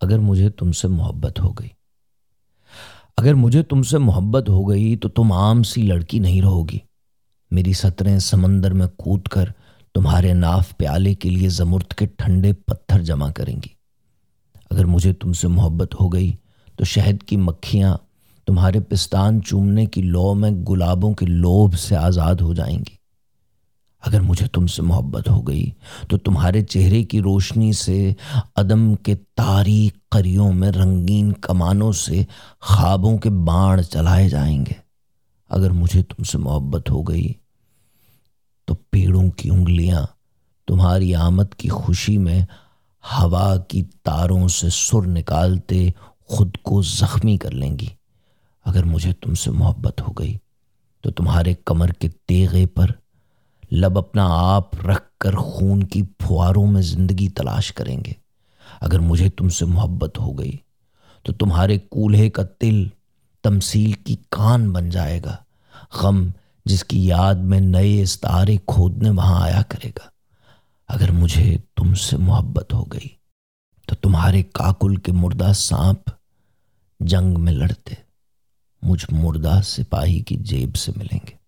اگر مجھے تم سے محبت ہو گئی۔ اگر مجھے تم سے محبت ہو گئی تو تم عام سی لڑکی نہیں رہو گی۔ میری سطریں سمندر میں کود کر تمہارے ناف پیالے کے لیے زمرت کے ٹھنڈے پتھر جمع کریں گی۔ اگر مجھے تم سے محبت ہو گئی تو شہد کی مکھیاں تمہارے پستان چومنے کی لو میں گلابوں کے لوب سے آزاد ہو جائیں گی۔ اگر مجھے تم سے محبت ہو گئی تو تمہارے چہرے کی روشنی سے عدم کے تاریخ قریوں میں رنگین کمانوں سے خوابوں کے باڑ چلائے جائیں گے۔ اگر مجھے تم سے محبت ہو گئی تو پیڑوں کی انگلیاں تمہاری آمد کی خوشی میں ہوا کی تاروں سے سر نکالتے خود کو زخمی کر لیں گی۔ اگر مجھے تم سے محبت ہو گئی تو تمہارے کمر کے تیغے پر لب اپنا آپ رکھ کر خون کی پھواروں میں زندگی تلاش کریں گے۔ اگر مجھے تم سے محبت ہو گئی تو تمہارے کولہے کا تل تمثیل کی کان بن جائے گا۔ غم جس کی یاد میں نئے استارے کھودنے وہاں آیا کرے گا۔ اگر مجھے تم سے محبت ہو گئی تو تمہارے کاکل کے مردہ سانپ جنگ میں لڑتے، مجھ مردہ سپاہی کی جیب سے ملیں گے۔